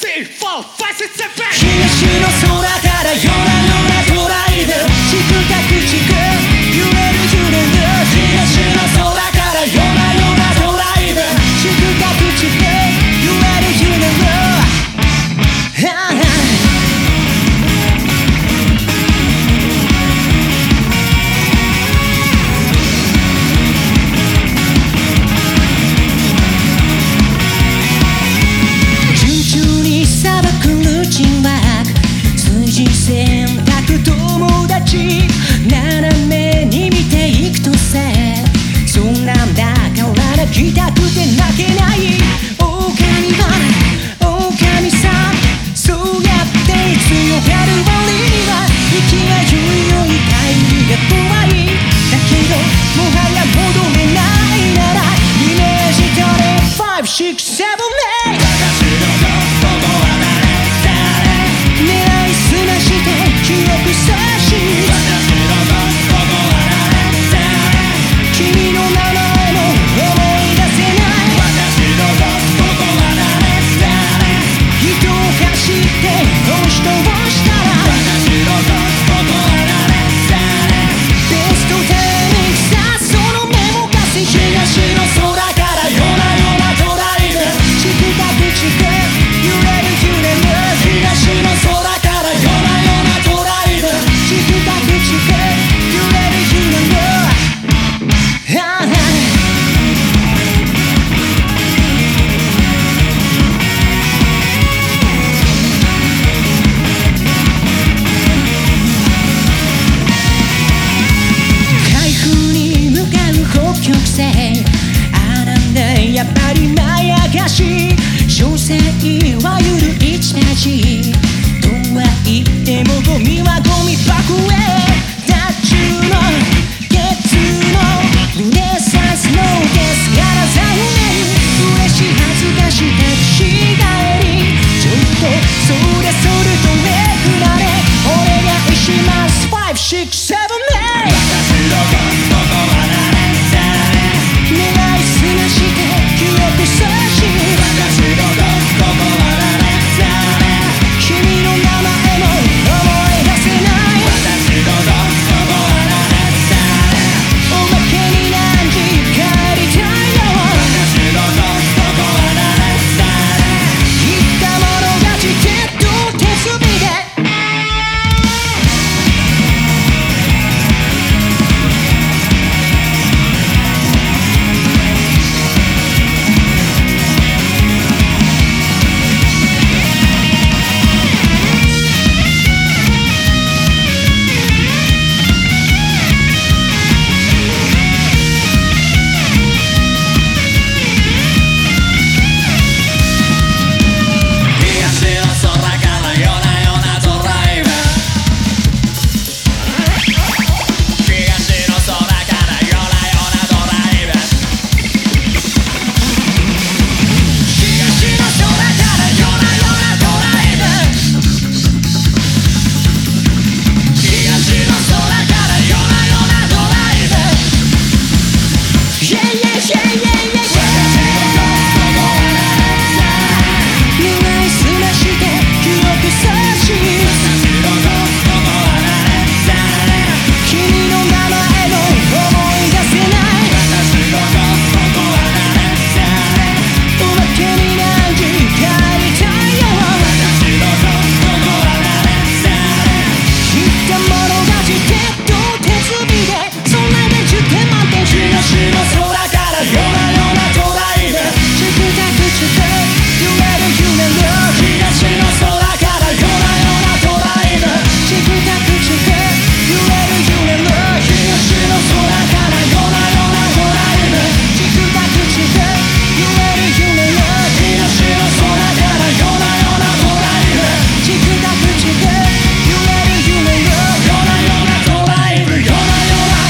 three, four, five, six, seven. 東の空から夜な夜な捉えて静か言ゴミはゴミ箱へッチュのルネサンスのゲスからし恥ずかし帰りちょっとそそとめくられお願いします que a moralidade